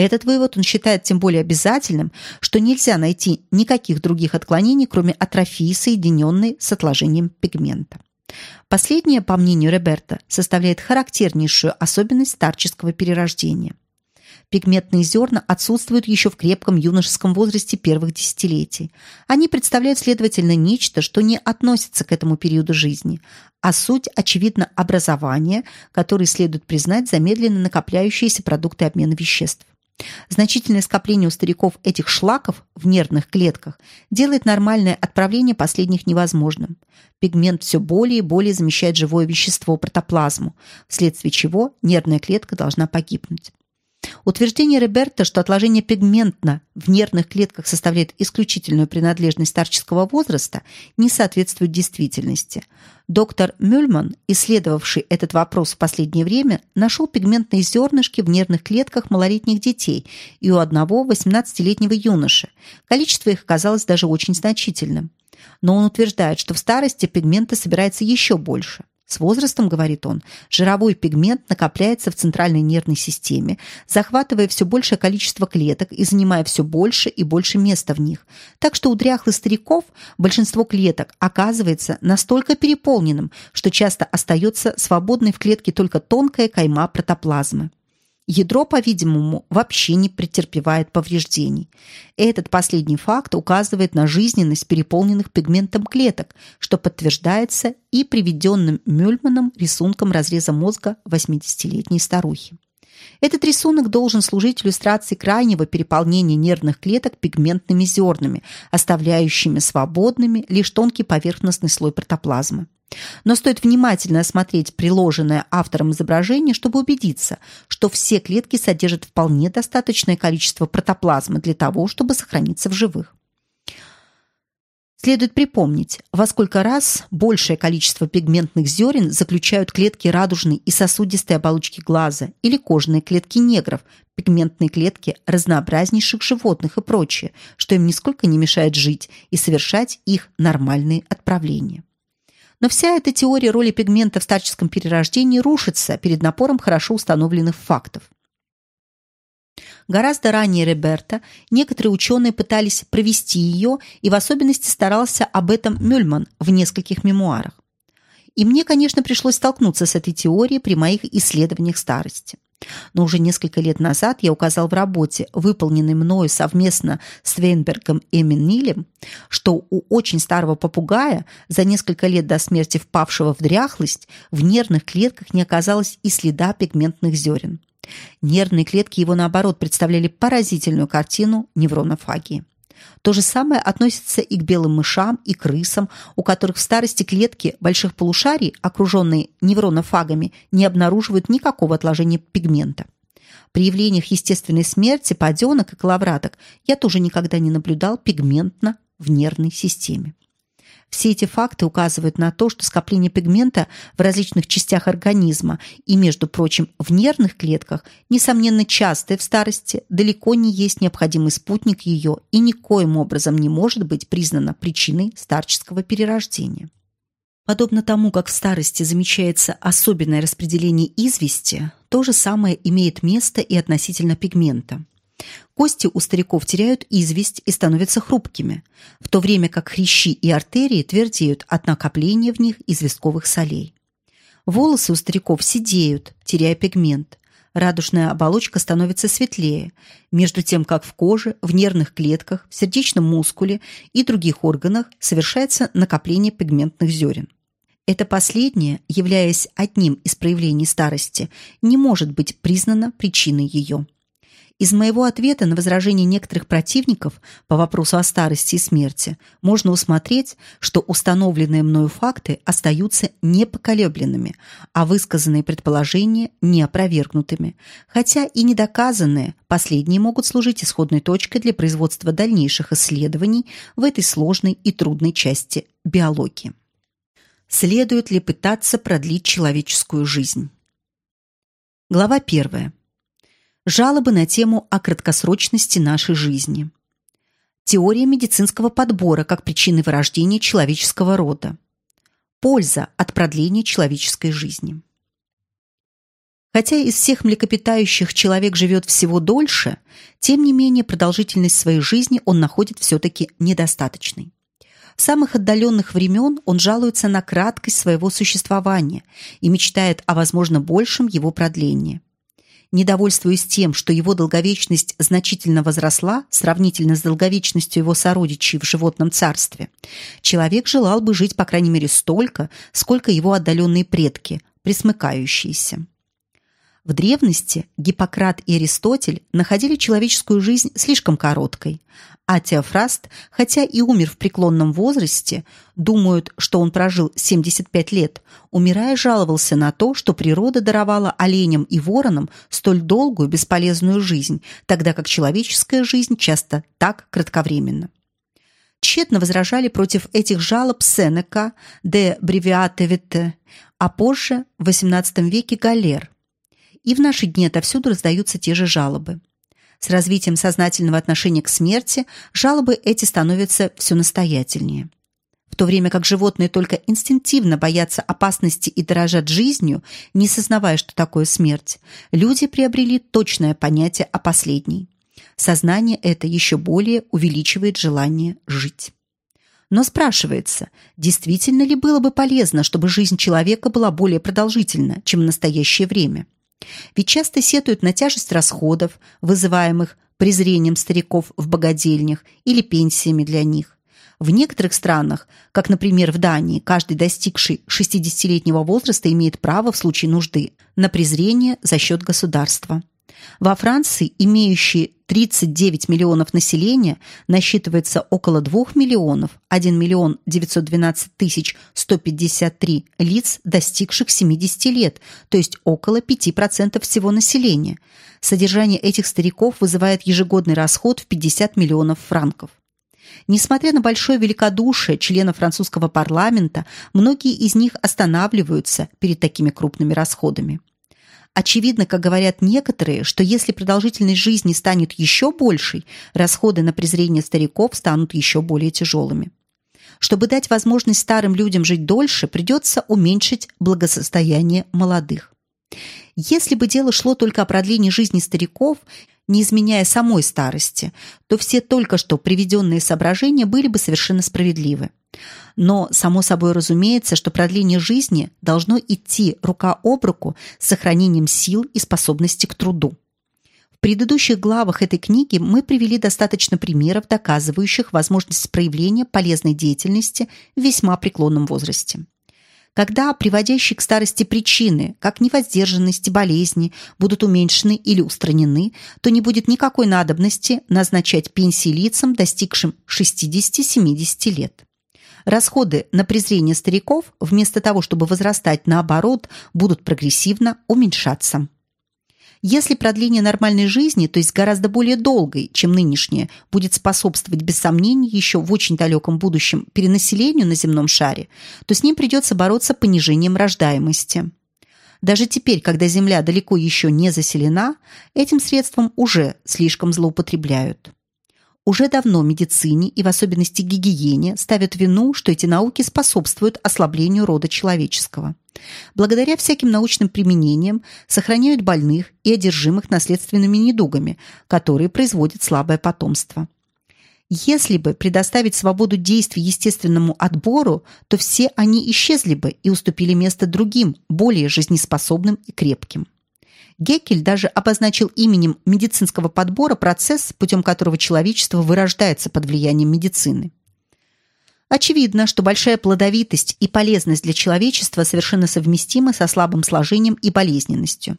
Этот вывод он считает тем более обязательным, что нельзя найти никаких других отклонений, кроме атрофии, соединенной с отложением пигмента. Последнее, по мнению Роберта, составляет характернейшую особенность старческого перерождения. Пигментные зерна отсутствуют еще в крепком юношеском возрасте первых десятилетий. Они представляют, следовательно, нечто, что не относится к этому периоду жизни, а суть, очевидно, образование, которое следует признать замедленно накопляющиеся продукты обмена веществ. Значительное скопление у стариков этих шлаков в нервных клетках делает нормальное отправление последних невозможным. Пигмент все более и более замещает живое вещество протоплазму, вследствие чего нервная клетка должна погибнуть. Утверждение Роберта, что отложение пигментна в нервных клетках составляет исключительную принадлежность старческого возраста, не соответствует действительности. Доктор Мюльман, исследовавший этот вопрос в последнее время, нашел пигментные зернышки в нервных клетках малолетних детей и у одного 18-летнего юноши. Количество их оказалось даже очень значительным. Но он утверждает, что в старости пигмента собирается еще больше. С возрастом, говорит он, жировой пигмент накопляется в центральной нервной системе, захватывая все большее количество клеток и занимая все больше и больше места в них. Так что у дряхлых стариков большинство клеток оказывается настолько переполненным, что часто остается свободной в клетке только тонкая кайма протоплазмы. Ядро, по-видимому, вообще не претерпевает повреждений. Этот последний факт указывает на жизненность переполненных пигментом клеток, что подтверждается и приведенным Мюльманом рисунком разреза мозга 80-летней старухи. Этот рисунок должен служить иллюстрацией крайнего переполнения нервных клеток пигментными зернами, оставляющими свободными лишь тонкий поверхностный слой протоплазмы. Но стоит внимательно осмотреть приложенное автором изображение, чтобы убедиться, что все клетки содержат вполне достаточное количество протоплазмы для того, чтобы сохраниться в живых. Следует припомнить, во сколько раз большее количество пигментных зерен заключают клетки радужной и сосудистой оболочки глаза или кожные клетки негров, пигментные клетки разнообразнейших животных и прочее, что им нисколько не мешает жить и совершать их нормальные отправления. Но вся эта теория роли пигмента в старческом перерождении рушится перед напором хорошо установленных фактов. Гораздо ранее Реберта некоторые ученые пытались провести ее, и в особенности старался об этом Мюльман в нескольких мемуарах. И мне, конечно, пришлось столкнуться с этой теорией при моих исследованиях старости. Но уже несколько лет назад я указал в работе, выполненной мною совместно с Вейнбергом и Меннилем, что у очень старого попугая, за несколько лет до смерти впавшего в дряхлость, в нервных клетках не оказалось и следа пигментных зерен. Нервные клетки его, наоборот, представляли поразительную картину невронофагии. То же самое относится и к белым мышам, и крысам, у которых в старости клетки больших полушарий, окруженные невронофагами, не обнаруживают никакого отложения пигмента. При явлениях естественной смерти паденок и коловраток я тоже никогда не наблюдал пигментно в нервной системе. Все эти факты указывают на то, что скопление пигмента в различных частях организма и, между прочим, в нервных клетках, несомненно, частое в старости, далеко не есть необходимый спутник ее и никоим образом не может быть признано причиной старческого перерождения. Подобно тому, как в старости замечается особенное распределение извести, то же самое имеет место и относительно пигмента. Кости у стариков теряют известь и становятся хрупкими, в то время как хрящи и артерии твердеют от накопления в них известковых солей. Волосы у стариков седеют, теряя пигмент. Радужная оболочка становится светлее, между тем как в коже, в нервных клетках, в сердечном мускуле и других органах совершается накопление пигментных зерен. Это последнее, являясь одним из проявлений старости, не может быть признано причиной ее. Из моего ответа на возражения некоторых противников по вопросу о старости и смерти можно усмотреть, что установленные мною факты остаются непоколебленными, а высказанные предположения неопровергнутыми, хотя и недоказанные, последние могут служить исходной точкой для производства дальнейших исследований в этой сложной и трудной части биологии. Следует ли пытаться продлить человеческую жизнь? Глава первая жалобы на тему о краткосрочности нашей жизни. Теория медицинского подбора как причины вырождения человеческого рода. Польза от продления человеческой жизни. Хотя из всех млекопитающих человек живет всего дольше, тем не менее продолжительность своей жизни он находит все-таки недостаточной. С самых отдаленных времен он жалуется на краткость своего существования и мечтает о, возможно, большем его продлении. Недовольствуясь тем, что его долговечность значительно возросла сравнительно с долговечностью его сородичей в животном царстве, человек желал бы жить, по крайней мере, столько, сколько его отдаленные предки, присмыкающиеся. В древности Гиппократ и Аристотель находили человеческую жизнь слишком короткой, а Теофраст, хотя и умер в преклонном возрасте, думают, что он прожил 75 лет, умирая жаловался на то, что природа даровала оленям и воронам столь долгую бесполезную жизнь, тогда как человеческая жизнь часто так кратковременна. Тщетно возражали против этих жалоб Сенека, де Бревиате а позже, в XVIII веке, Галер – и в наши дни отовсюду раздаются те же жалобы. С развитием сознательного отношения к смерти жалобы эти становятся все настоятельнее. В то время как животные только инстинктивно боятся опасности и дорожат жизнью, не сознавая, что такое смерть, люди приобрели точное понятие о последней. Сознание это еще более увеличивает желание жить. Но спрашивается, действительно ли было бы полезно, чтобы жизнь человека была более продолжительна, чем в настоящее время? Ведь часто сетуют на тяжесть расходов, вызываемых презрением стариков в богадельнях или пенсиями для них. В некоторых странах, как, например, в Дании, каждый достигший 60-летнего возраста имеет право в случае нужды на презрение за счет государства. Во Франции, имеющей 39 миллионов населения, насчитывается около 2 миллионов, 1 миллион 912 тысяч 153 лиц, достигших 70 лет, то есть около 5% всего населения. Содержание этих стариков вызывает ежегодный расход в 50 миллионов франков. Несмотря на большое великодушие членов французского парламента, многие из них останавливаются перед такими крупными расходами. Очевидно, как говорят некоторые, что если продолжительность жизни станет еще большей, расходы на презрение стариков станут еще более тяжелыми. Чтобы дать возможность старым людям жить дольше, придется уменьшить благосостояние молодых. Если бы дело шло только о продлении жизни стариков, не изменяя самой старости, то все только что приведенные соображения были бы совершенно справедливы. Но, само собой разумеется, что продление жизни должно идти рука об руку с сохранением сил и способности к труду. В предыдущих главах этой книги мы привели достаточно примеров, доказывающих возможность проявления полезной деятельности в весьма преклонном возрасте когда приводящие к старости причины, как невоздержанность и болезни, будут уменьшены или устранены, то не будет никакой надобности назначать пенсии лицам, достигшим 60-70 лет. Расходы на презрение стариков, вместо того, чтобы возрастать наоборот, будут прогрессивно уменьшаться. Если продление нормальной жизни, то есть гораздо более долгой, чем нынешняя, будет способствовать без сомнений еще в очень далеком будущем перенаселению на земном шаре, то с ним придется бороться понижением рождаемости. Даже теперь, когда Земля далеко еще не заселена, этим средством уже слишком злоупотребляют. Уже давно медицине и в особенности гигиене ставят вину, что эти науки способствуют ослаблению рода человеческого. Благодаря всяким научным применениям сохраняют больных и одержимых наследственными недугами, которые производят слабое потомство. Если бы предоставить свободу действий естественному отбору, то все они исчезли бы и уступили место другим, более жизнеспособным и крепким. Геккель даже обозначил именем медицинского подбора процесс, путем которого человечество вырождается под влиянием медицины. Очевидно, что большая плодовитость и полезность для человечества совершенно совместимы со слабым сложением и болезненностью.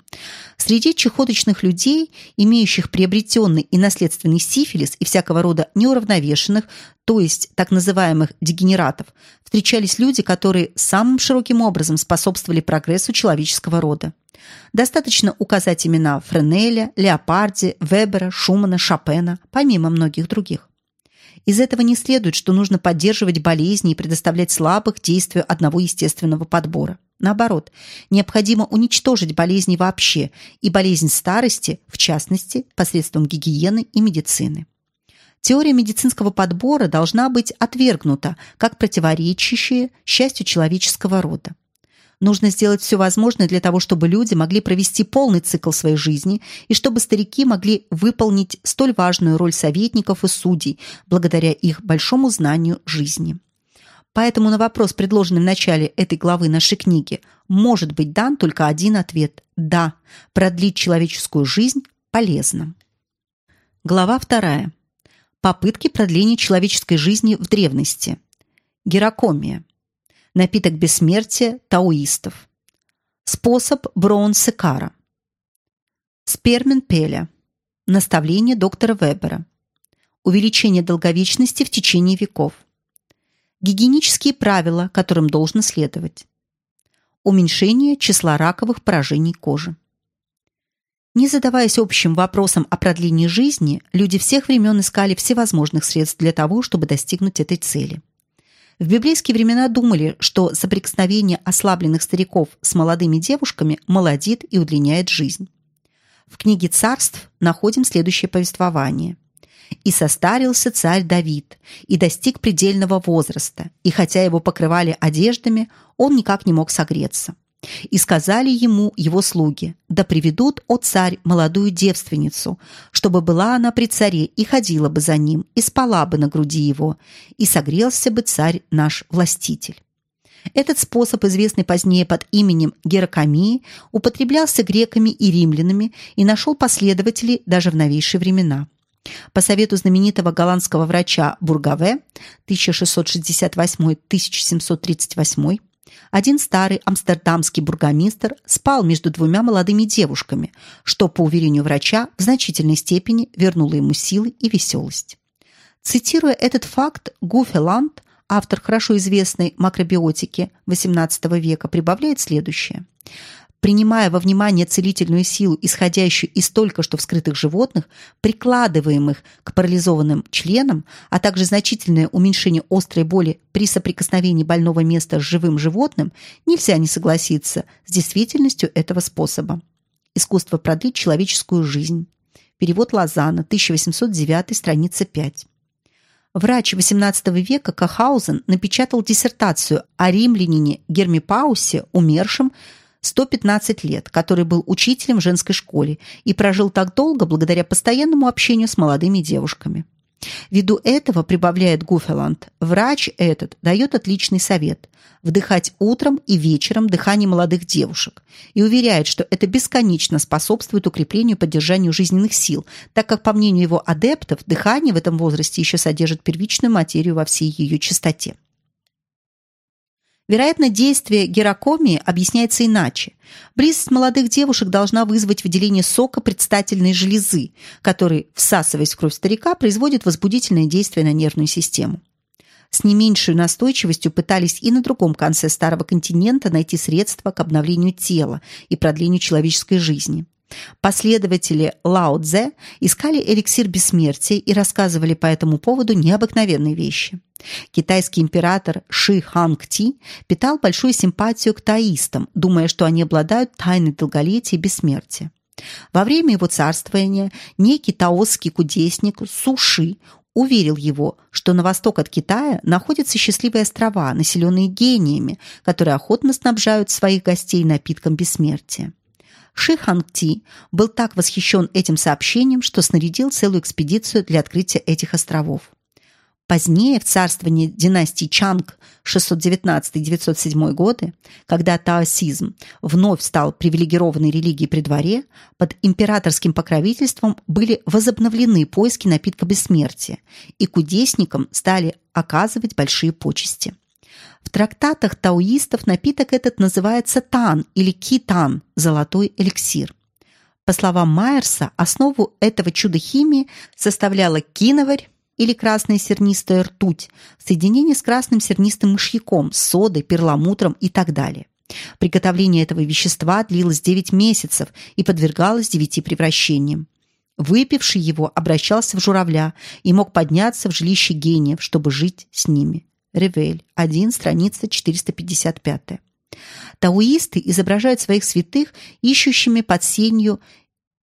Среди чехоточных людей, имеющих приобретенный и наследственный сифилис и всякого рода неуравновешенных, то есть так называемых дегенератов, встречались люди, которые самым широким образом способствовали прогрессу человеческого рода. Достаточно указать имена Френеля, Леопарди, Вебера, Шумана, Шопена, помимо многих других. Из этого не следует, что нужно поддерживать болезни и предоставлять слабых действию одного естественного подбора. Наоборот, необходимо уничтожить болезни вообще и болезнь старости, в частности, посредством гигиены и медицины. Теория медицинского подбора должна быть отвергнута как противоречащая счастью человеческого рода. Нужно сделать все возможное для того, чтобы люди могли провести полный цикл своей жизни и чтобы старики могли выполнить столь важную роль советников и судей благодаря их большому знанию жизни. Поэтому на вопрос, предложенный в начале этой главы нашей книги, может быть дан только один ответ – да, продлить человеческую жизнь полезно. Глава вторая. Попытки продления человеческой жизни в древности. Геракомия. Напиток бессмертия таоистов. Способ Броун-Секара. Спермен Пеля. Наставление доктора Вебера. Увеличение долговечности в течение веков. Гигиенические правила, которым должно следовать. Уменьшение числа раковых поражений кожи. Не задаваясь общим вопросом о продлении жизни, люди всех времен искали всевозможных средств для того, чтобы достигнуть этой цели. В библейские времена думали, что соприкосновение ослабленных стариков с молодыми девушками молодит и удлиняет жизнь. В книге «Царств» находим следующее повествование. И состарился царь Давид, и достиг предельного возраста, и хотя его покрывали одеждами, он никак не мог согреться. И сказали ему его слуги, да приведут, о царь, молодую девственницу, чтобы была она при царе и ходила бы за ним, и спала бы на груди его, и согрелся бы царь наш властитель. Этот способ, известный позднее под именем герокомии, употреблялся греками и римлянами и нашел последователей даже в новейшие времена. По совету знаменитого голландского врача Бургаве 1668-1738 один старый амстердамский бургомистр спал между двумя молодыми девушками, что, по уверению врача, в значительной степени вернуло ему силы и веселость. Цитируя этот факт, Гуфеланд, автор хорошо известной макробиотики XVIII века, прибавляет следующее – принимая во внимание целительную силу, исходящую из только что вскрытых животных, прикладываемых к парализованным членам, а также значительное уменьшение острой боли при соприкосновении больного места с живым животным, нельзя не согласиться с действительностью этого способа. Искусство продлить человеческую жизнь. Перевод Лазана, 1809, страница 5. Врач XVIII века Кахаузен напечатал диссертацию о римлянине Гермипаусе, умершем 115 лет, который был учителем в женской школе и прожил так долго благодаря постоянному общению с молодыми девушками. Ввиду этого, прибавляет Гуфеланд, врач этот дает отличный совет – вдыхать утром и вечером дыхание молодых девушек и уверяет, что это бесконечно способствует укреплению и поддержанию жизненных сил, так как, по мнению его адептов, дыхание в этом возрасте еще содержит первичную материю во всей ее чистоте. Вероятно, действие герокомии объясняется иначе. Близость молодых девушек должна вызвать выделение сока предстательной железы, который, всасываясь в кровь старика, производит возбудительное действие на нервную систему. С не меньшей настойчивостью пытались и на другом конце Старого континента найти средства к обновлению тела и продлению человеческой жизни. Последователи Лао Цзэ искали эликсир бессмертия и рассказывали по этому поводу необыкновенные вещи. Китайский император Ши Ханг Ти питал большую симпатию к таистам, думая, что они обладают тайной долголетия и бессмертия. Во время его царствования некий таосский кудесник Суши уверил его, что на восток от Китая находятся счастливые острова, населенные гениями, которые охотно снабжают своих гостей напитком бессмертия. Ши Ханг-Ти был так восхищен этим сообщением, что снарядил целую экспедицию для открытия этих островов. Позднее, в царствовании династии Чанг 619-907 годы, когда таосизм вновь стал привилегированной религией при дворе, под императорским покровительством были возобновлены поиски напитка бессмертия, и кудесникам стали оказывать большие почести. В трактатах таоистов напиток этот называется тан или китан – золотой эликсир. По словам Майерса, основу этого чуда химии составляла киноварь или красная сернистая ртуть в соединении с красным сернистым мышьяком, содой, перламутром и так далее. Приготовление этого вещества длилось 9 месяцев и подвергалось девяти превращениям. Выпивший его обращался в журавля и мог подняться в жилище гениев, чтобы жить с ними. Ревель, 1, страница 455. Тауисты изображают своих святых ищущими под сенью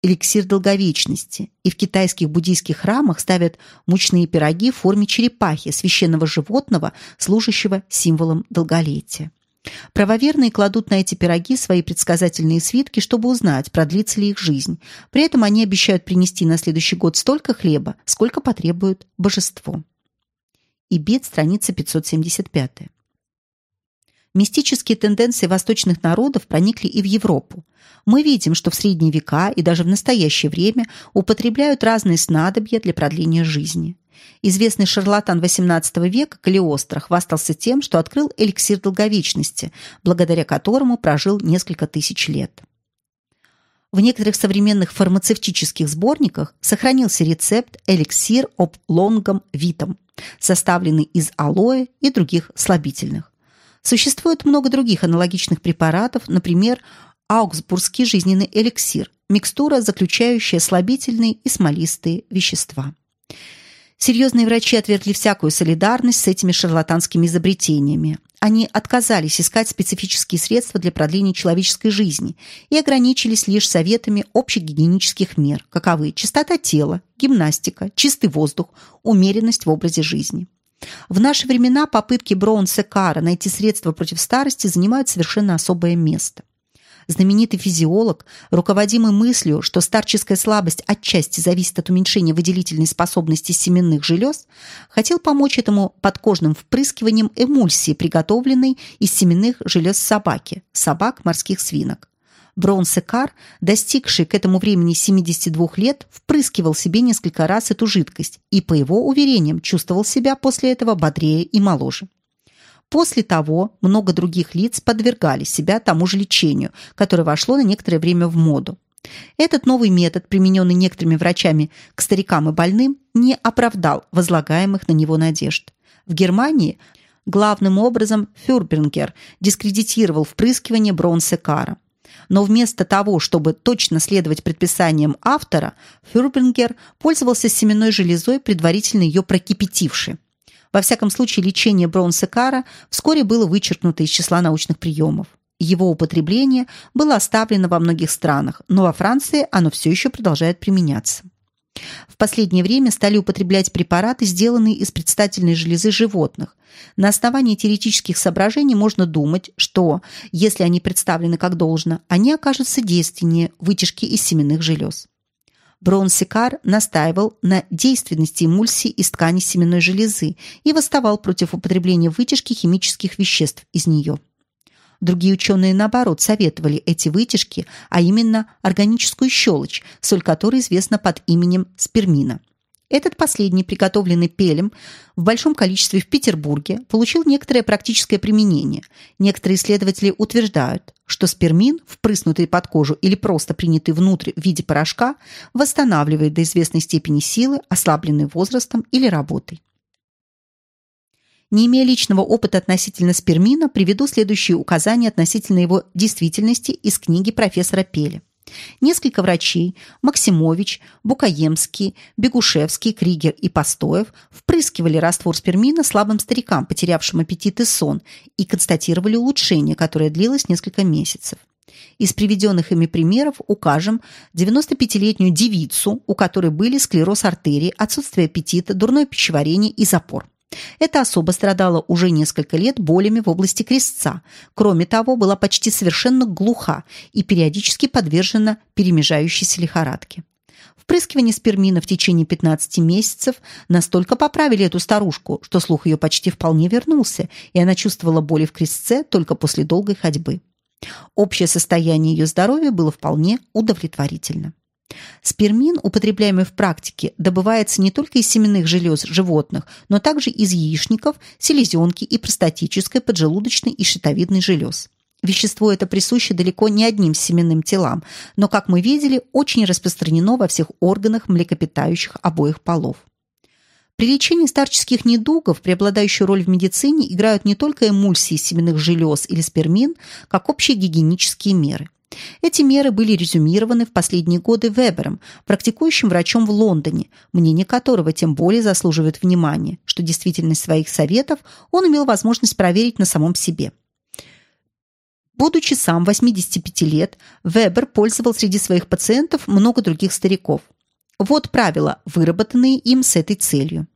эликсир долговечности, и в китайских буддийских храмах ставят мучные пироги в форме черепахи, священного животного, служащего символом долголетия. Правоверные кладут на эти пироги свои предсказательные свитки, чтобы узнать, продлится ли их жизнь. При этом они обещают принести на следующий год столько хлеба, сколько потребует божество. Ибит, страница 575. Мистические тенденции восточных народов проникли и в Европу. Мы видим, что в средние века и даже в настоящее время употребляют разные снадобья для продления жизни. Известный шарлатан XVIII века Калиостро хвастался тем, что открыл эликсир долговечности, благодаря которому прожил несколько тысяч лет. В некоторых современных фармацевтических сборниках сохранился рецепт эликсир об лонгом витам, составленный из алоэ и других слабительных. Существует много других аналогичных препаратов, например, аугсбургский жизненный эликсир, микстура, заключающая слабительные и смолистые вещества. Серьезные врачи отвергли всякую солидарность с этими шарлатанскими изобретениями. Они отказались искать специфические средства для продления человеческой жизни и ограничились лишь советами общегигиенических мер, каковы чистота тела, гимнастика, чистый воздух, умеренность в образе жизни. В наши времена попытки Броунса Кара найти средства против старости занимают совершенно особое место – знаменитый физиолог, руководимый мыслью, что старческая слабость отчасти зависит от уменьшения выделительной способности семенных желез, хотел помочь этому подкожным впрыскиванием эмульсии, приготовленной из семенных желез собаки, собак морских свинок. Бронсекар, достигший к этому времени 72 лет, впрыскивал себе несколько раз эту жидкость и, по его уверениям, чувствовал себя после этого бодрее и моложе. После того много других лиц подвергали себя тому же лечению, которое вошло на некоторое время в моду. Этот новый метод, примененный некоторыми врачами к старикам и больным, не оправдал возлагаемых на него надежд. В Германии главным образом Фюрбингер дискредитировал впрыскивание бронсекара. Но вместо того, чтобы точно следовать предписаниям автора, Фюрбингер пользовался семенной железой, предварительно ее прокипятившей. Во всяком случае, лечение Броунсекара вскоре было вычеркнуто из числа научных приемов. Его употребление было оставлено во многих странах, но во Франции оно все еще продолжает применяться. В последнее время стали употреблять препараты, сделанные из предстательной железы животных. На основании теоретических соображений можно думать, что, если они представлены как должно, они окажутся действеннее вытяжки из семенных желез. Бронсикар настаивал на действенности эмульсии из ткани семенной железы и восставал против употребления вытяжки химических веществ из нее. Другие ученые, наоборот, советовали эти вытяжки, а именно органическую щелочь, соль которой известна под именем спермина – этот последний, приготовленный Пелем в большом количестве в Петербурге, получил некоторое практическое применение. Некоторые исследователи утверждают, что спермин, впрыснутый под кожу или просто принятый внутрь в виде порошка, восстанавливает до известной степени силы, ослабленные возрастом или работой. Не имея личного опыта относительно спермина, приведу следующие указания относительно его действительности из книги профессора Пеля. Несколько врачей – Максимович, Букаемский, Бегушевский, Кригер и Постоев – впрыскивали раствор спермина слабым старикам, потерявшим аппетит и сон, и констатировали улучшение, которое длилось несколько месяцев. Из приведенных ими примеров укажем 95-летнюю девицу, у которой были склероз артерии, отсутствие аппетита, дурное пищеварение и запор. Эта особа страдала уже несколько лет болями в области крестца. Кроме того, была почти совершенно глуха и периодически подвержена перемежающейся лихорадке. Впрыскивание спермина в течение 15 месяцев настолько поправили эту старушку, что слух ее почти вполне вернулся, и она чувствовала боли в крестце только после долгой ходьбы. Общее состояние ее здоровья было вполне удовлетворительно. Спермин, употребляемый в практике, добывается не только из семенных желез животных, но также из яичников, селезенки и простатической, поджелудочной и щитовидной желез. Вещество это присуще далеко не одним семенным телам, но, как мы видели, очень распространено во всех органах млекопитающих обоих полов. При лечении старческих недугов преобладающую роль в медицине играют не только эмульсии семенных желез или спермин, как общие гигиенические меры. Эти меры были резюмированы в последние годы Вебером, практикующим врачом в Лондоне, мнение которого тем более заслуживает внимания, что действительность своих советов он имел возможность проверить на самом себе. Будучи сам 85 лет, Вебер пользовал среди своих пациентов много других стариков. Вот правила, выработанные им с этой целью.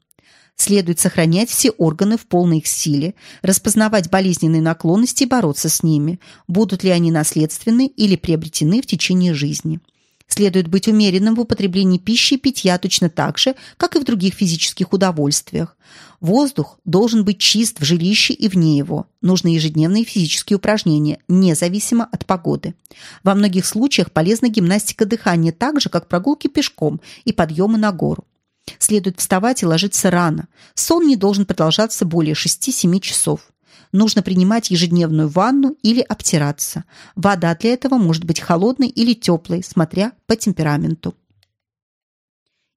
Следует сохранять все органы в полной их силе, распознавать болезненные наклонности и бороться с ними, будут ли они наследственны или приобретены в течение жизни. Следует быть умеренным в употреблении пищи и питья точно так же, как и в других физических удовольствиях. Воздух должен быть чист в жилище и вне его. Нужны ежедневные физические упражнения, независимо от погоды. Во многих случаях полезна гимнастика дыхания так же, как прогулки пешком и подъемы на гору. Следует вставать и ложиться рано. Сон не должен продолжаться более 6-7 часов нужно принимать ежедневную ванну или обтираться. Вода для этого может быть холодной или теплой, смотря по темпераменту.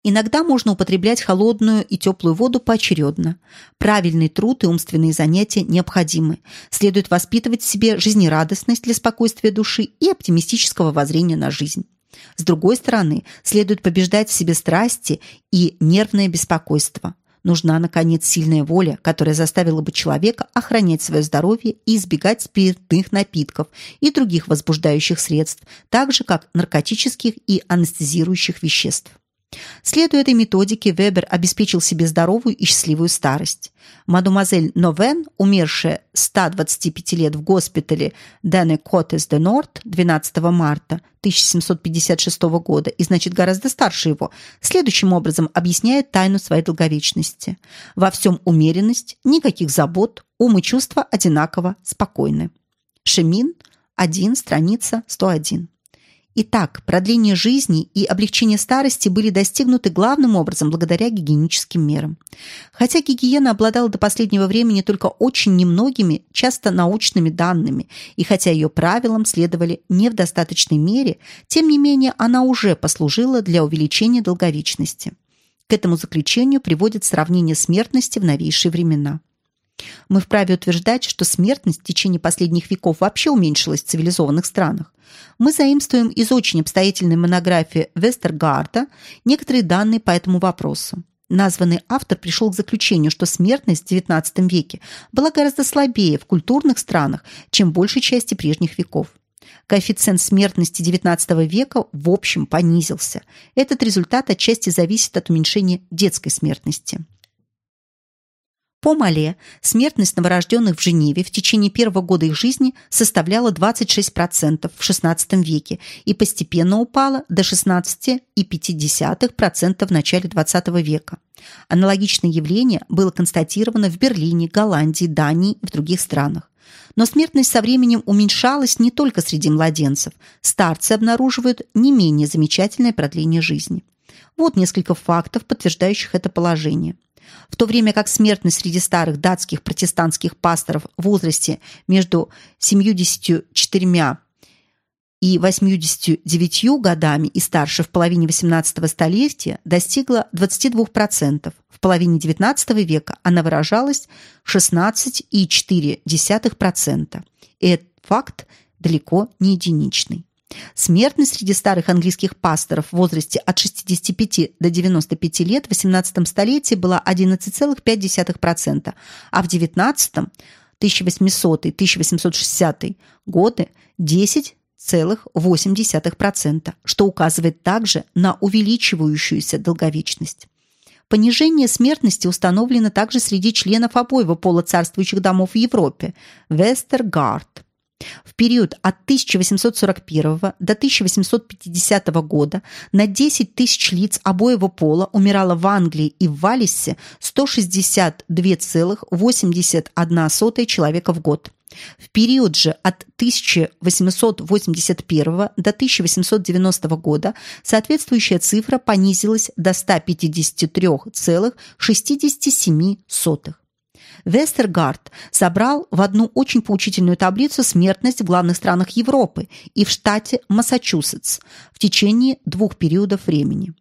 Иногда можно употреблять холодную и теплую воду поочередно. Правильный труд и умственные занятия необходимы. Следует воспитывать в себе жизнерадостность для спокойствия души и оптимистического воззрения на жизнь. С другой стороны, следует побеждать в себе страсти и нервное беспокойство. Нужна, наконец, сильная воля, которая заставила бы человека охранять свое здоровье и избегать спиртных напитков и других возбуждающих средств, так же, как наркотических и анестезирующих веществ. Следуя этой методике, Вебер обеспечил себе здоровую и счастливую старость. Мадемуазель Новен, умершая 125 лет в госпитале Дене Котес де Норт 12 марта 1756 года и, значит, гораздо старше его, следующим образом объясняет тайну своей долговечности. Во всем умеренность, никаких забот, ум и чувства одинаково спокойны. Шемин, 1, страница 101. Итак, продление жизни и облегчение старости были достигнуты главным образом благодаря гигиеническим мерам. Хотя гигиена обладала до последнего времени только очень немногими, часто научными данными, и хотя ее правилам следовали не в достаточной мере, тем не менее она уже послужила для увеличения долговечности. К этому заключению приводит сравнение смертности в новейшие времена. Мы вправе утверждать, что смертность в течение последних веков вообще уменьшилась в цивилизованных странах. Мы заимствуем из очень обстоятельной монографии Вестергарда некоторые данные по этому вопросу. Названный автор пришел к заключению, что смертность в XIX веке была гораздо слабее в культурных странах, чем в большей части прежних веков. Коэффициент смертности XIX века в общем понизился. Этот результат отчасти зависит от уменьшения детской смертности. По Мале смертность новорожденных в Женеве в течение первого года их жизни составляла 26% в XVI веке и постепенно упала до 16,5% в начале XX века. Аналогичное явление было констатировано в Берлине, Голландии, Дании и в других странах. Но смертность со временем уменьшалась не только среди младенцев. Старцы обнаруживают не менее замечательное продление жизни. Вот несколько фактов, подтверждающих это положение в то время как смертность среди старых датских протестантских пасторов в возрасте между 74 и 89 годами и старше в половине XVIII столетия достигла 22%. В половине XIX века она выражалась 16,4%. И этот факт далеко не единичный. Смертность среди старых английских пасторов в возрасте от 65 до 95 лет в XVIII столетии была 11,5%, а в XIX 1800-1860 годы 10,8%, что указывает также на увеличивающуюся долговечность. Понижение смертности установлено также среди членов обоего пола царствующих домов в Европе – Вестергард. В период от 1841 до 1850 года на 10 тысяч лиц обоего пола умирало в Англии и в Валисе 162,81 человека в год. В период же от 1881 до 1890 года соответствующая цифра понизилась до 153,67. Вестергард собрал в одну очень поучительную таблицу смертность в главных странах Европы и в штате Массачусетс в течение двух периодов времени.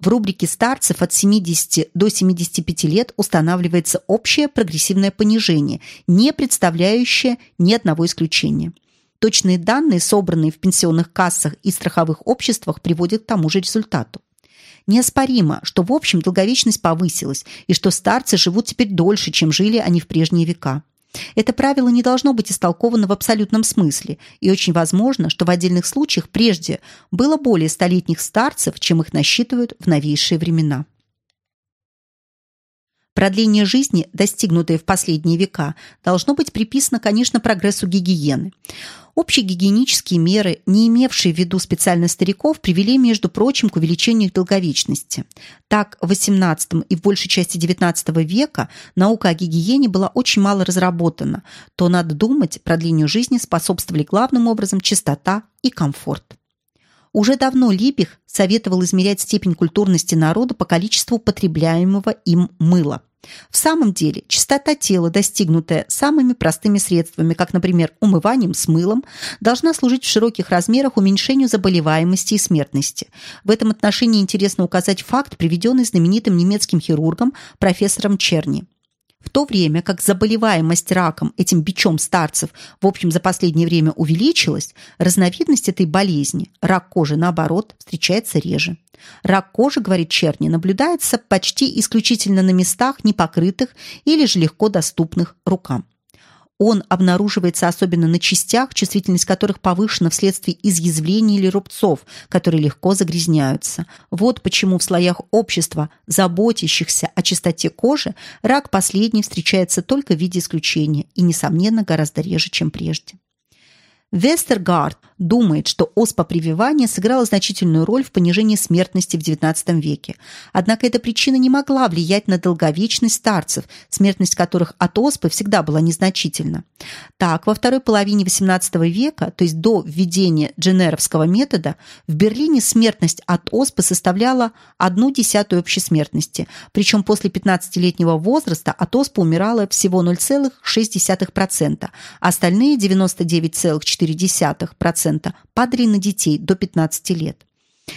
В рубрике старцев от 70 до 75 лет устанавливается общее прогрессивное понижение, не представляющее ни одного исключения. Точные данные, собранные в пенсионных кассах и страховых обществах, приводят к тому же результату. Неоспоримо, что в общем долговечность повысилась и что старцы живут теперь дольше, чем жили они в прежние века. Это правило не должно быть истолковано в абсолютном смысле, и очень возможно, что в отдельных случаях прежде было более столетних старцев, чем их насчитывают в новейшие времена. Продление жизни, достигнутое в последние века, должно быть приписано, конечно, прогрессу гигиены. Общегигиенические меры, не имевшие в виду специально стариков, привели, между прочим, к увеличению их долговечности. Так, в XVIII и в большей части XIX века наука о гигиене была очень мало разработана, то, надо думать, продлению жизни способствовали главным образом чистота и комфорт. Уже давно Либих советовал измерять степень культурности народа по количеству потребляемого им мыла. В самом деле, чистота тела, достигнутая самыми простыми средствами, как, например, умыванием с мылом, должна служить в широких размерах уменьшению заболеваемости и смертности. В этом отношении интересно указать факт, приведенный знаменитым немецким хирургом профессором Черни. В то время как заболеваемость раком этим бичом старцев в общем за последнее время увеличилась, разновидность этой болезни, рак кожи, наоборот, встречается реже. Рак кожи, говорит Черни, наблюдается почти исключительно на местах, непокрытых или же легко доступных рукам. Он обнаруживается особенно на частях, чувствительность которых повышена вследствие изъязвлений или рубцов, которые легко загрязняются. Вот почему в слоях общества, заботящихся о чистоте кожи, рак последний встречается только в виде исключения и, несомненно, гораздо реже, чем прежде. Вестергард думает, что оспа прививания сыграла значительную роль в понижении смертности в XIX веке. Однако эта причина не могла влиять на долговечность старцев, смертность которых от оспы всегда была незначительна. Так, во второй половине XVIII века, то есть до введения дженеровского метода, в Берлине смертность от оспы составляла одну десятую общей смертности, причем после 15-летнего возраста от оспы умирало всего 0,6%, а остальные 99,4% 0,4% падали на детей до 15 лет.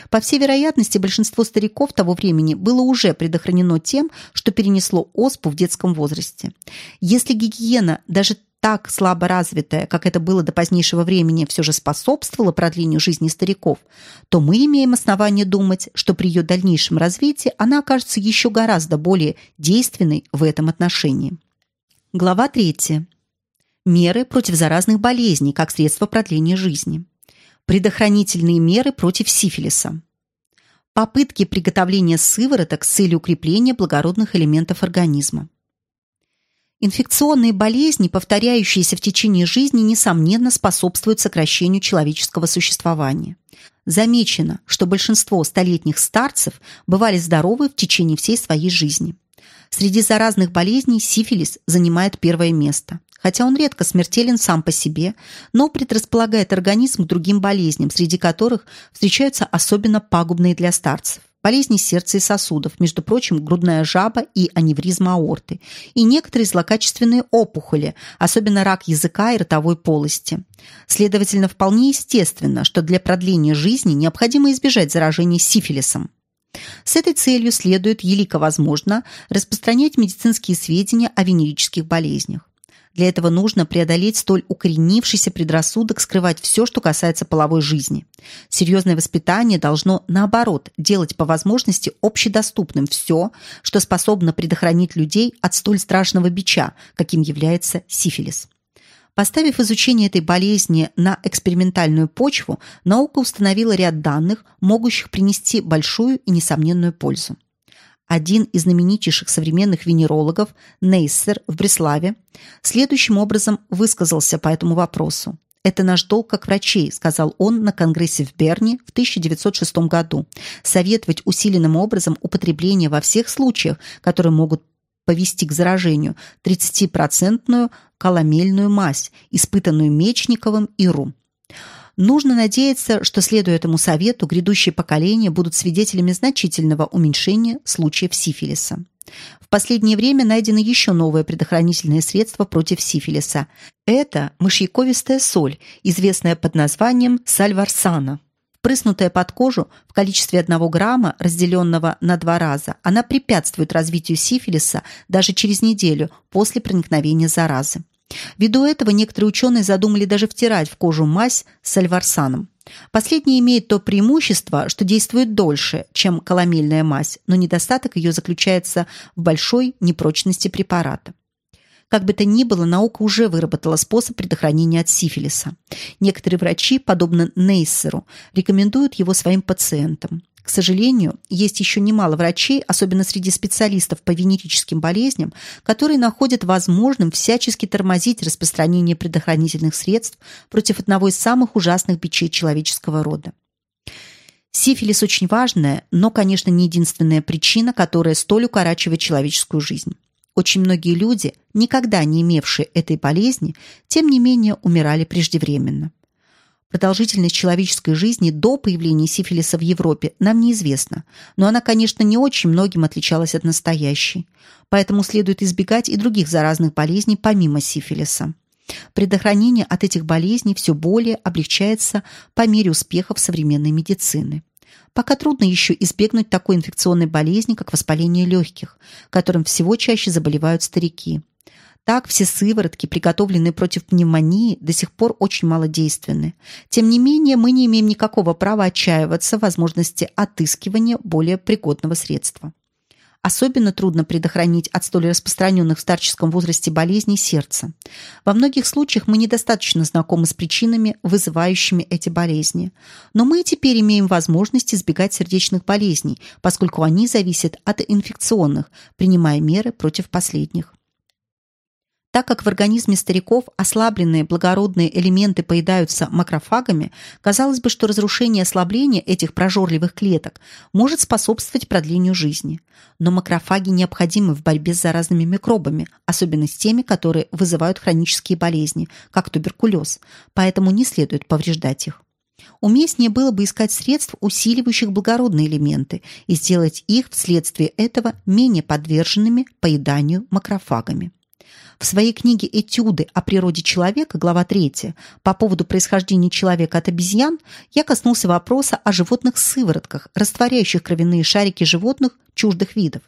По всей вероятности, большинство стариков того времени было уже предохранено тем, что перенесло оспу в детском возрасте. Если гигиена, даже так слабо развитая, как это было до позднейшего времени, все же способствовала продлению жизни стариков, то мы имеем основание думать, что при ее дальнейшем развитии она окажется еще гораздо более действенной в этом отношении. Глава третья меры против заразных болезней как средство продления жизни, предохранительные меры против сифилиса, попытки приготовления сывороток с целью укрепления благородных элементов организма. Инфекционные болезни, повторяющиеся в течение жизни, несомненно способствуют сокращению человеческого существования. Замечено, что большинство столетних старцев бывали здоровы в течение всей своей жизни. Среди заразных болезней сифилис занимает первое место хотя он редко смертелен сам по себе, но предрасполагает организм к другим болезням, среди которых встречаются особенно пагубные для старцев. Болезни сердца и сосудов, между прочим, грудная жаба и аневризма аорты, и некоторые злокачественные опухоли, особенно рак языка и ротовой полости. Следовательно, вполне естественно, что для продления жизни необходимо избежать заражения сифилисом. С этой целью следует, елико возможно, распространять медицинские сведения о венерических болезнях. Для этого нужно преодолеть столь укоренившийся предрассудок скрывать все, что касается половой жизни. Серьезное воспитание должно, наоборот, делать по возможности общедоступным все, что способно предохранить людей от столь страшного бича, каким является сифилис. Поставив изучение этой болезни на экспериментальную почву, наука установила ряд данных, могущих принести большую и несомненную пользу. Один из знаменитейших современных венерологов, Нейссер в Бреславе, следующим образом высказался по этому вопросу. «Это наш долг как врачей», сказал он на Конгрессе в Берне в 1906 году, советовать усиленным образом употребление во всех случаях, которые могут повести к заражению, 30-процентную коломельную мазь, испытанную Мечниковым и Ру. Нужно надеяться, что, следуя этому совету, грядущие поколения будут свидетелями значительного уменьшения случаев сифилиса. В последнее время найдено еще новое предохранительное средство против сифилиса. Это мышьяковистая соль, известная под названием сальварсана. Прыснутая под кожу в количестве 1 грамма, разделенного на два раза, она препятствует развитию сифилиса даже через неделю после проникновения заразы. Ввиду этого некоторые ученые задумали даже втирать в кожу мазь с альварсаном. Последняя имеет то преимущество, что действует дольше, чем коломельная мазь, но недостаток ее заключается в большой непрочности препарата. Как бы то ни было, наука уже выработала способ предохранения от сифилиса. Некоторые врачи, подобно Нейссеру, рекомендуют его своим пациентам. К сожалению, есть еще немало врачей, особенно среди специалистов по венерическим болезням, которые находят возможным всячески тормозить распространение предохранительных средств против одного из самых ужасных бичей человеческого рода. Сифилис очень важная, но, конечно, не единственная причина, которая столь укорачивает человеческую жизнь. Очень многие люди, никогда не имевшие этой болезни, тем не менее умирали преждевременно. Продолжительность человеческой жизни до появления сифилиса в Европе нам неизвестна, но она, конечно, не очень многим отличалась от настоящей. Поэтому следует избегать и других заразных болезней помимо сифилиса. Предохранение от этих болезней все более облегчается по мере успехов современной медицины. Пока трудно еще избегнуть такой инфекционной болезни, как воспаление легких, которым всего чаще заболевают старики. Так все сыворотки, приготовленные против пневмонии, до сих пор очень малодейственны. Тем не менее, мы не имеем никакого права отчаиваться в возможности отыскивания более пригодного средства. Особенно трудно предохранить от столь распространенных в старческом возрасте болезней сердца. Во многих случаях мы недостаточно знакомы с причинами, вызывающими эти болезни. Но мы теперь имеем возможность избегать сердечных болезней, поскольку они зависят от инфекционных, принимая меры против последних. Так как в организме стариков ослабленные благородные элементы поедаются макрофагами, казалось бы, что разрушение и ослабление этих прожорливых клеток может способствовать продлению жизни. Но макрофаги необходимы в борьбе с заразными микробами, особенно с теми, которые вызывают хронические болезни, как туберкулез, поэтому не следует повреждать их. Уместнее было бы искать средств, усиливающих благородные элементы, и сделать их вследствие этого менее подверженными поеданию макрофагами. В своей книге «Этюды о природе человека», глава 3, по поводу происхождения человека от обезьян, я коснулся вопроса о животных сыворотках, растворяющих кровяные шарики животных чуждых видов.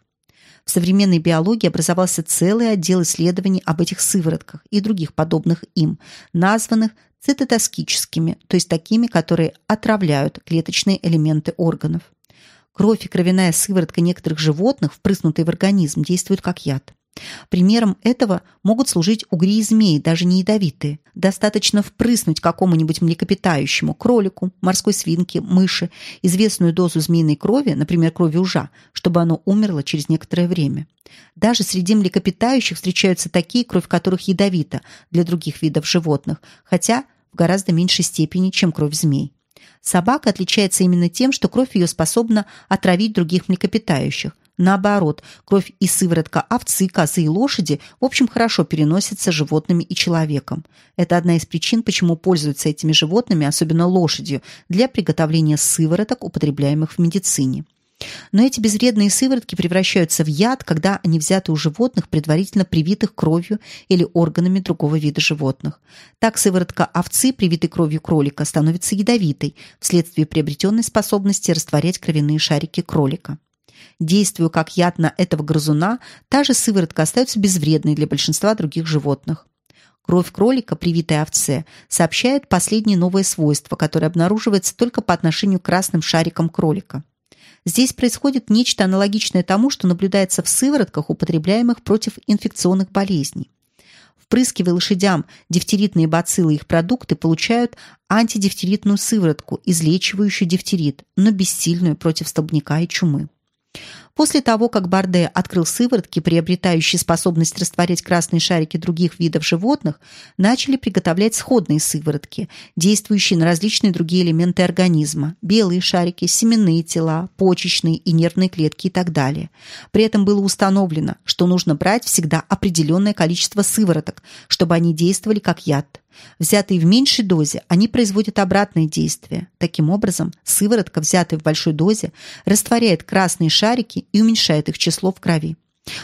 В современной биологии образовался целый отдел исследований об этих сыворотках и других подобных им, названных цитотоксическими, то есть такими, которые отравляют клеточные элементы органов. Кровь и кровяная сыворотка некоторых животных, впрыснутые в организм, действуют как яд. Примером этого могут служить угри и змеи, даже не ядовитые. Достаточно впрыснуть какому-нибудь млекопитающему, кролику, морской свинке, мыши, известную дозу змеиной крови, например, крови ужа, чтобы оно умерло через некоторое время. Даже среди млекопитающих встречаются такие, кровь которых ядовита для других видов животных, хотя в гораздо меньшей степени, чем кровь змей. Собака отличается именно тем, что кровь ее способна отравить других млекопитающих, Наоборот, кровь и сыворотка овцы, козы и лошади в общем хорошо переносятся животными и человеком. Это одна из причин, почему пользуются этими животными, особенно лошадью, для приготовления сывороток, употребляемых в медицине. Но эти безвредные сыворотки превращаются в яд, когда они взяты у животных, предварительно привитых кровью или органами другого вида животных. Так сыворотка овцы, привитой кровью кролика, становится ядовитой вследствие приобретенной способности растворять кровяные шарики кролика. Действуя как яд на этого грызуна, та же сыворотка остается безвредной для большинства других животных. Кровь кролика, привитая овце, сообщает последнее новое свойство, которое обнаруживается только по отношению к красным шарикам кролика. Здесь происходит нечто аналогичное тому, что наблюдается в сыворотках, употребляемых против инфекционных болезней. Впрыскивая лошадям дифтеритные бациллы их продукты, получают антидифтеритную сыворотку, излечивающую дифтерит, но бессильную против столбняка и чумы. После того, как Барде открыл сыворотки, приобретающие способность растворять красные шарики других видов животных, начали приготовлять сходные сыворотки, действующие на различные другие элементы организма – белые шарики, семенные тела, почечные и нервные клетки и так далее. При этом было установлено, что нужно брать всегда определенное количество сывороток, чтобы они действовали как яд. Взятые в меньшей дозе, они производят обратное действие. Таким образом, сыворотка, взятая в большой дозе, растворяет красные шарики и уменьшает их число в крови.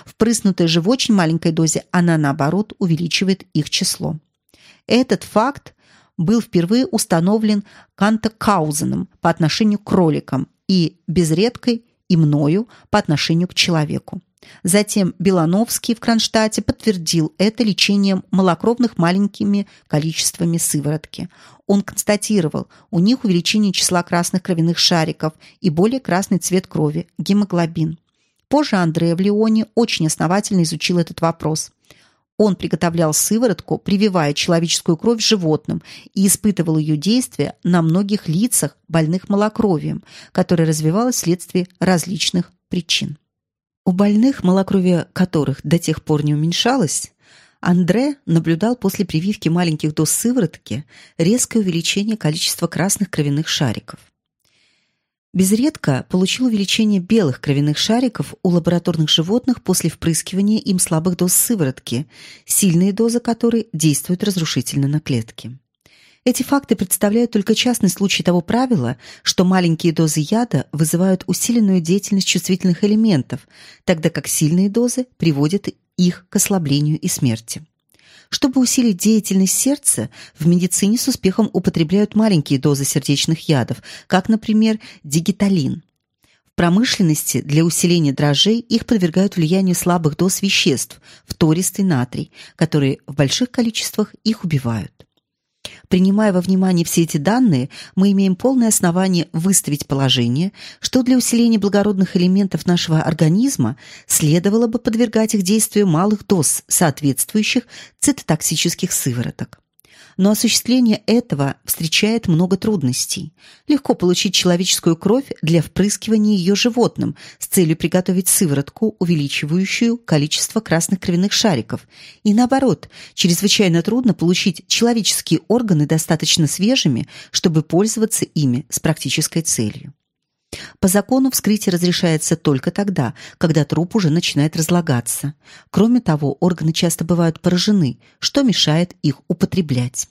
Впрыснутая же в очень маленькой дозе, она, наоборот, увеличивает их число. Этот факт был впервые установлен Кантакаузеном по отношению к кроликам и безредкой и мною по отношению к человеку. Затем Белановский в Кронштадте подтвердил это лечением малокровных маленькими количествами сыворотки. Он констатировал у них увеличение числа красных кровяных шариков и более красный цвет крови – гемоглобин. Позже Андре в Лионе очень основательно изучил этот вопрос. Он приготовлял сыворотку, прививая человеческую кровь животным и испытывал ее действие на многих лицах, больных малокровием, которое развивалось вследствие различных причин. У больных, малокровие которых до тех пор не уменьшалось, Андре наблюдал после прививки маленьких доз сыворотки резкое увеличение количества красных кровяных шариков. Безредко получил увеличение белых кровяных шариков у лабораторных животных после впрыскивания им слабых доз сыворотки, сильные дозы которой действуют разрушительно на клетки. Эти факты представляют только частный случай того правила, что маленькие дозы яда вызывают усиленную деятельность чувствительных элементов, тогда как сильные дозы приводят их к ослаблению и смерти. Чтобы усилить деятельность сердца, в медицине с успехом употребляют маленькие дозы сердечных ядов, как, например, дигиталин. В промышленности для усиления дрожжей их подвергают влиянию слабых доз веществ, фтористый натрий, которые в больших количествах их убивают. Принимая во внимание все эти данные, мы имеем полное основание выставить положение, что для усиления благородных элементов нашего организма следовало бы подвергать их действию малых доз соответствующих цитотоксических сывороток. Но осуществление этого встречает много трудностей. Легко получить человеческую кровь для впрыскивания ее животным с целью приготовить сыворотку, увеличивающую количество красных кровяных шариков. И наоборот, чрезвычайно трудно получить человеческие органы достаточно свежими, чтобы пользоваться ими с практической целью. По закону вскрытие разрешается только тогда, когда труп уже начинает разлагаться. Кроме того, органы часто бывают поражены, что мешает их употреблять.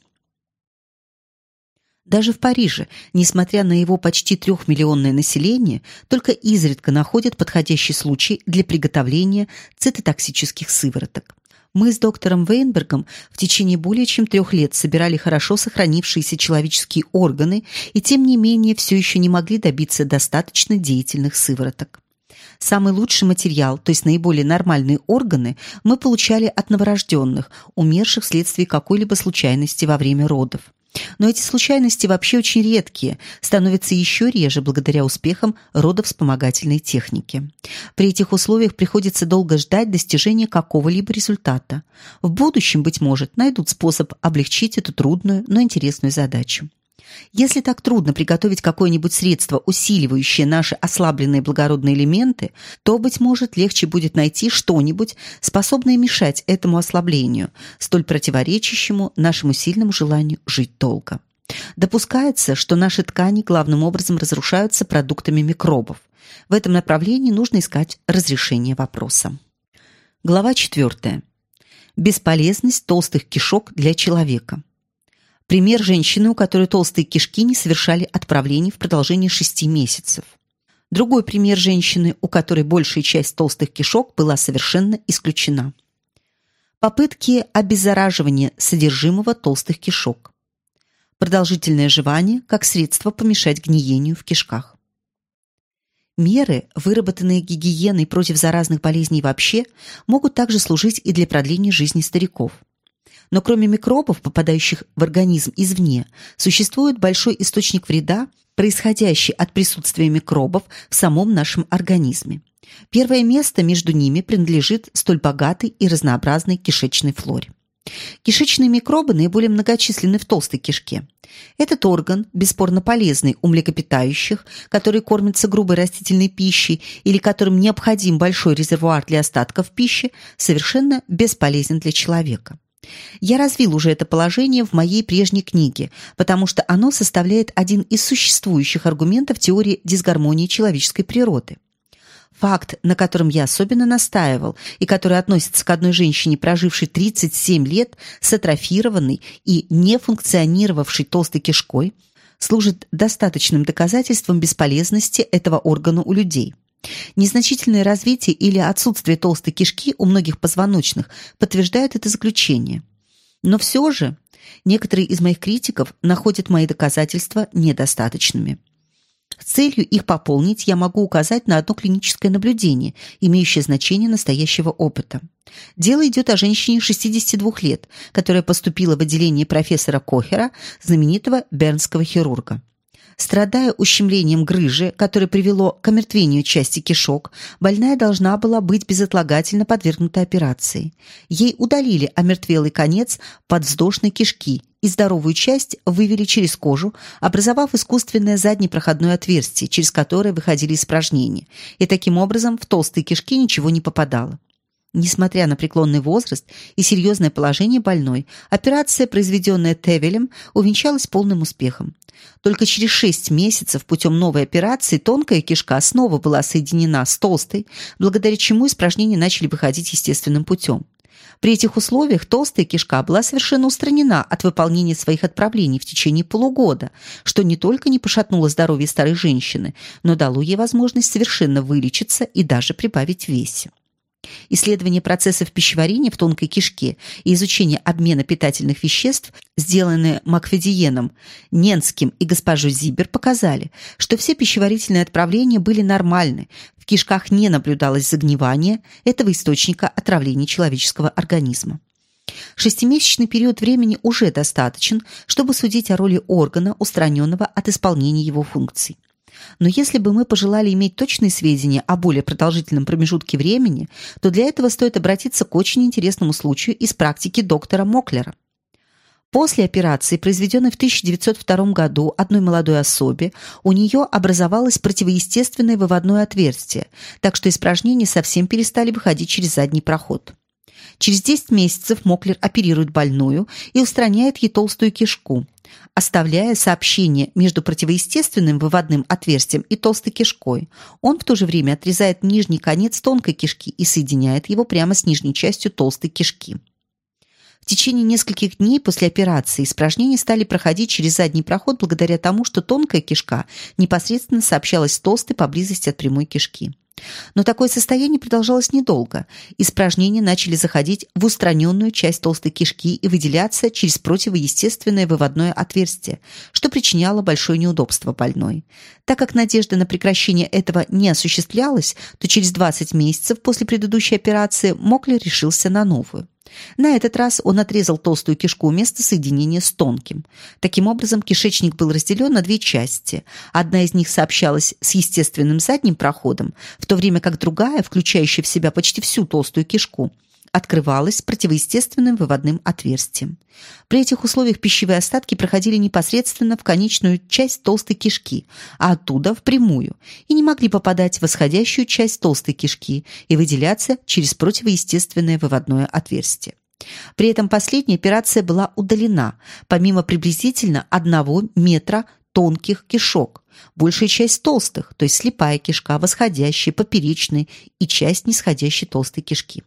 Даже в Париже, несмотря на его почти трехмиллионное население, только изредка находят подходящий случай для приготовления цитотоксических сывороток. Мы с доктором Вейнбергом в течение более чем трех лет собирали хорошо сохранившиеся человеческие органы и, тем не менее, все еще не могли добиться достаточно деятельных сывороток. Самый лучший материал, то есть наиболее нормальные органы, мы получали от новорожденных, умерших вследствие какой-либо случайности во время родов. Но эти случайности вообще очень редкие, становятся еще реже благодаря успехам родовспомогательной техники. При этих условиях приходится долго ждать достижения какого-либо результата. В будущем, быть может, найдут способ облегчить эту трудную, но интересную задачу. Если так трудно приготовить какое-нибудь средство, усиливающее наши ослабленные благородные элементы, то, быть может, легче будет найти что-нибудь, способное мешать этому ослаблению, столь противоречащему нашему сильному желанию жить долго. Допускается, что наши ткани главным образом разрушаются продуктами микробов. В этом направлении нужно искать разрешение вопроса. Глава 4. Бесполезность толстых кишок для человека. Пример женщины, у которой толстые кишки не совершали отправлений в продолжение шести месяцев. Другой пример женщины, у которой большая часть толстых кишок была совершенно исключена. Попытки обеззараживания содержимого толстых кишок. Продолжительное жевание как средство помешать гниению в кишках. Меры, выработанные гигиеной против заразных болезней вообще, могут также служить и для продления жизни стариков. Но кроме микробов, попадающих в организм извне, существует большой источник вреда, происходящий от присутствия микробов в самом нашем организме. Первое место между ними принадлежит столь богатой и разнообразной кишечной флоре. Кишечные микробы наиболее многочисленны в толстой кишке. Этот орган, бесспорно полезный у млекопитающих, которые кормятся грубой растительной пищей или которым необходим большой резервуар для остатков пищи, совершенно бесполезен для человека. Я развил уже это положение в моей прежней книге, потому что оно составляет один из существующих аргументов теории дисгармонии человеческой природы. Факт, на котором я особенно настаивал и который относится к одной женщине, прожившей 37 лет с атрофированной и не функционировавшей толстой кишкой, служит достаточным доказательством бесполезности этого органа у людей. Незначительное развитие или отсутствие толстой кишки у многих позвоночных подтверждает это заключение. Но все же некоторые из моих критиков находят мои доказательства недостаточными. С целью их пополнить я могу указать на одно клиническое наблюдение, имеющее значение настоящего опыта. Дело идет о женщине 62 лет, которая поступила в отделение профессора Кохера, знаменитого бернского хирурга. Страдая ущемлением грыжи, которое привело к омертвению части кишок, больная должна была быть безотлагательно подвергнута операции. Ей удалили омертвелый конец подвздошной кишки и здоровую часть вывели через кожу, образовав искусственное заднепроходное отверстие, через которое выходили испражнения, и таким образом в толстые кишки ничего не попадало. Несмотря на преклонный возраст и серьезное положение больной, операция, произведенная Тевелем, увенчалась полным успехом. Только через шесть месяцев путем новой операции тонкая кишка снова была соединена с толстой, благодаря чему испражнения начали выходить естественным путем. При этих условиях толстая кишка была совершенно устранена от выполнения своих отправлений в течение полугода, что не только не пошатнуло здоровье старой женщины, но дало ей возможность совершенно вылечиться и даже прибавить в весе. Исследование процессов пищеварения в тонкой кишке и изучение обмена питательных веществ, сделанные Макфедиеном, Ненским и госпожой Зибер, показали, что все пищеварительные отправления были нормальны, в кишках не наблюдалось загнивания этого источника отравления человеческого организма. Шестимесячный период времени уже достаточен, чтобы судить о роли органа, устраненного от исполнения его функций. Но если бы мы пожелали иметь точные сведения о более продолжительном промежутке времени, то для этого стоит обратиться к очень интересному случаю из практики доктора Моклера. После операции, произведенной в 1902 году одной молодой особе, у нее образовалось противоестественное выводное отверстие, так что испражнения совсем перестали выходить через задний проход. Через 10 месяцев Моклер оперирует больную и устраняет ей толстую кишку, оставляя сообщение между противоестественным выводным отверстием и толстой кишкой. Он в то же время отрезает нижний конец тонкой кишки и соединяет его прямо с нижней частью толстой кишки. В течение нескольких дней после операции испражнения стали проходить через задний проход благодаря тому, что тонкая кишка непосредственно сообщалась с толстой поблизости от прямой кишки. Но такое состояние продолжалось недолго. Испражнения начали заходить в устраненную часть толстой кишки и выделяться через противоестественное выводное отверстие, что причиняло большое неудобство больной. Так как надежда на прекращение этого не осуществлялась, то через 20 месяцев после предыдущей операции Моклер решился на новую. На этот раз он отрезал толстую кишку вместо соединения с тонким. Таким образом, кишечник был разделен на две части. Одна из них сообщалась с естественным задним проходом, в то время как другая, включающая в себя почти всю толстую кишку, открывалась противоестественным выводным отверстием. При этих условиях пищевые остатки проходили непосредственно в конечную часть толстой кишки, а оттуда в прямую, и не могли попадать в восходящую часть толстой кишки и выделяться через противоестественное выводное отверстие. При этом последняя операция была удалена, помимо приблизительно одного метра тонких кишок, большая часть толстых, то есть слепая кишка, восходящая, поперечная и часть нисходящей толстой кишки.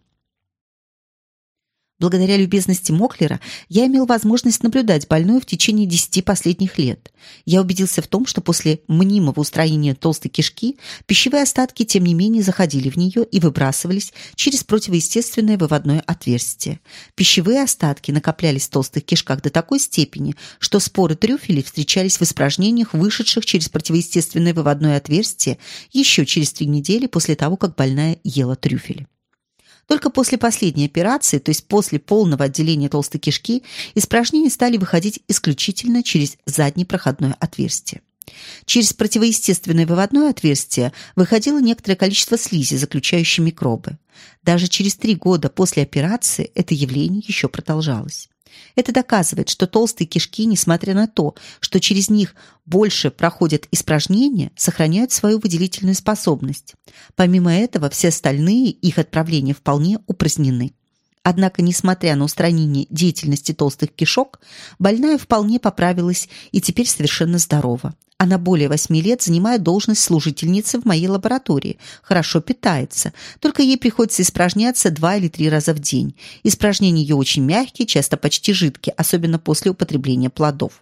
Благодаря любезности Моклера я имел возможность наблюдать больную в течение десяти последних лет. Я убедился в том, что после мнимого устроения толстой кишки пищевые остатки тем не менее заходили в нее и выбрасывались через противоестественное выводное отверстие. Пищевые остатки накоплялись в толстых кишках до такой степени, что споры трюфелей встречались в испражнениях, вышедших через противоестественное выводное отверстие еще через три недели после того, как больная ела трюфели. Только после последней операции, то есть после полного отделения толстой кишки, испражнения стали выходить исключительно через заднее проходное отверстие. Через противоестественное выводное отверстие выходило некоторое количество слизи, заключающей микробы. Даже через три года после операции это явление еще продолжалось. Это доказывает, что толстые кишки, несмотря на то, что через них больше проходят испражнения, сохраняют свою выделительную способность. Помимо этого, все остальные их отправления вполне упразднены. Однако, несмотря на устранение деятельности толстых кишок, больная вполне поправилась и теперь совершенно здорова. Она более восьми лет занимает должность служительницы в моей лаборатории, хорошо питается, только ей приходится испражняться два или три раза в день. Испражнения ее очень мягкие, часто почти жидкие, особенно после употребления плодов.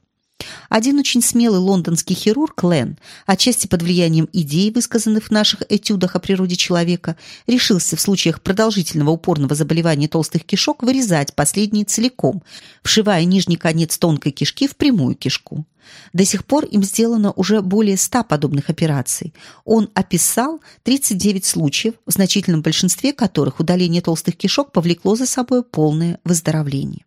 Один очень смелый лондонский хирург Лен, отчасти под влиянием идей, высказанных в наших этюдах о природе человека, решился в случаях продолжительного упорного заболевания толстых кишок вырезать последние целиком, вшивая нижний конец тонкой кишки в прямую кишку. До сих пор им сделано уже более ста подобных операций. Он описал 39 случаев, в значительном большинстве которых удаление толстых кишок повлекло за собой полное выздоровление.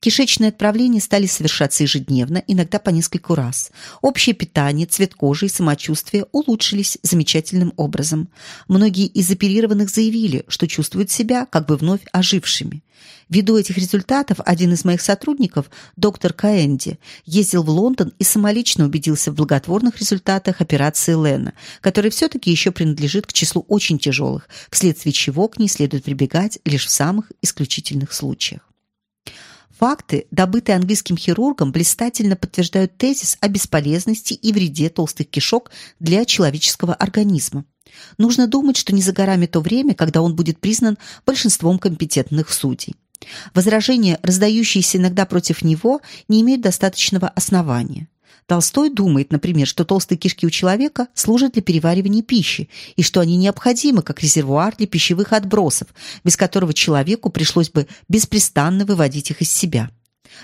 Кишечные отправления стали совершаться ежедневно, иногда по нескольку раз. Общее питание, цвет кожи и самочувствие улучшились замечательным образом. Многие из оперированных заявили, что чувствуют себя как бы вновь ожившими. Ввиду этих результатов один из моих сотрудников, доктор Каэнди, ездил в Лондон и самолично убедился в благотворных результатах операции Лена, которая все-таки еще принадлежит к числу очень тяжелых, вследствие чего к ней следует прибегать лишь в самых исключительных случаях. Факты, добытые английским хирургом, блистательно подтверждают тезис о бесполезности и вреде толстых кишок для человеческого организма. Нужно думать, что не за горами то время, когда он будет признан большинством компетентных судей. Возражения, раздающиеся иногда против него, не имеют достаточного основания. Толстой думает, например, что толстые кишки у человека служат для переваривания пищи и что они необходимы как резервуар для пищевых отбросов, без которого человеку пришлось бы беспрестанно выводить их из себя.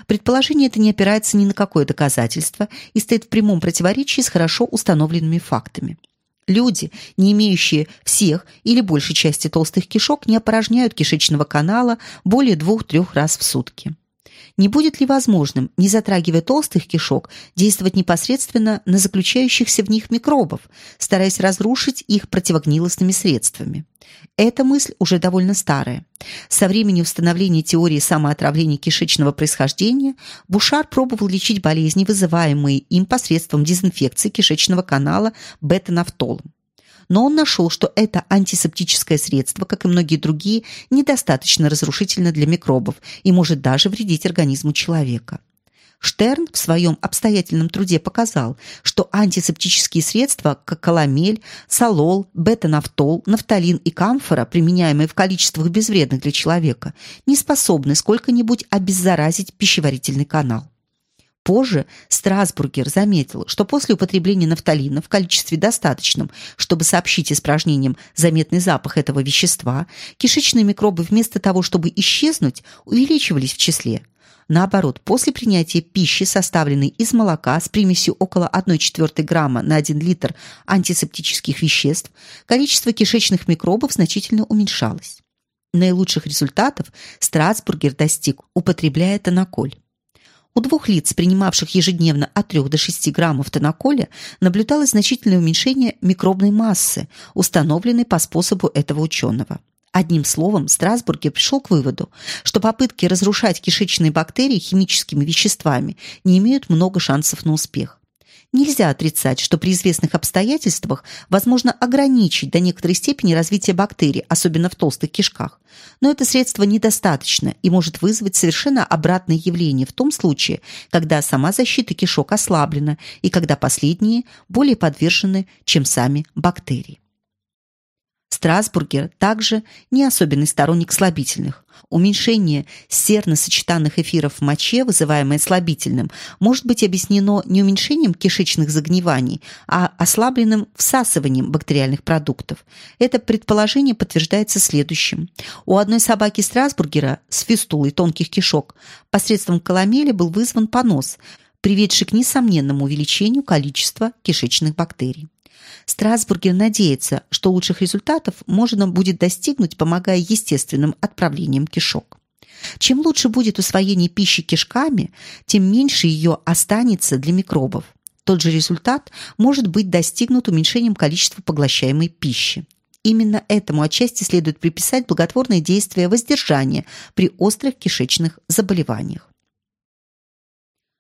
Предположение это не опирается ни на какое доказательство и стоит в прямом противоречии с хорошо установленными фактами. Люди, не имеющие всех или большей части толстых кишок, не опорожняют кишечного канала более двух-трех раз в сутки. Не будет ли возможным, не затрагивая толстых кишок, действовать непосредственно на заключающихся в них микробов, стараясь разрушить их противогнилостными средствами? Эта мысль уже довольно старая. Со времени установления теории самоотравления кишечного происхождения Бушар пробовал лечить болезни, вызываемые им посредством дезинфекции кишечного канала бета-нафтолом но он нашел, что это антисептическое средство, как и многие другие, недостаточно разрушительно для микробов и может даже вредить организму человека. Штерн в своем обстоятельном труде показал, что антисептические средства, как каламель, солол, бета-нафтол, нафталин и камфора, применяемые в количествах безвредных для человека, не способны сколько-нибудь обеззаразить пищеварительный канал. Позже Страсбургер заметил, что после употребления нафталина в количестве достаточном, чтобы сообщить испражнениям заметный запах этого вещества, кишечные микробы вместо того, чтобы исчезнуть, увеличивались в числе. Наоборот, после принятия пищи, составленной из молока с примесью около 1,4 грамма на 1 литр антисептических веществ, количество кишечных микробов значительно уменьшалось. Наилучших результатов Страсбургер достиг, употребляя тонаколь. У двух лиц, принимавших ежедневно от 3 до 6 граммов тонаколя, наблюдалось значительное уменьшение микробной массы, установленной по способу этого ученого. Одним словом, Страсбурге пришел к выводу, что попытки разрушать кишечные бактерии химическими веществами не имеют много шансов на успех. Нельзя отрицать, что при известных обстоятельствах возможно ограничить до некоторой степени развитие бактерий, особенно в толстых кишках. Но это средство недостаточно и может вызвать совершенно обратное явление в том случае, когда сама защита кишок ослаблена и когда последние более подвержены, чем сами бактерии. Страсбургер также не особенный сторонник слабительных. Уменьшение серно-сочетанных эфиров в моче, вызываемое слабительным, может быть объяснено не уменьшением кишечных загниваний, а ослабленным всасыванием бактериальных продуктов. Это предположение подтверждается следующим. У одной собаки Страсбургера с фистулой тонких кишок посредством коломели был вызван понос, приведший к несомненному увеличению количества кишечных бактерий. Страсбургер надеется, что лучших результатов можно будет достигнуть, помогая естественным отправлениям кишок. Чем лучше будет усвоение пищи кишками, тем меньше ее останется для микробов. Тот же результат может быть достигнут уменьшением количества поглощаемой пищи. Именно этому отчасти следует приписать благотворное действие воздержания при острых кишечных заболеваниях.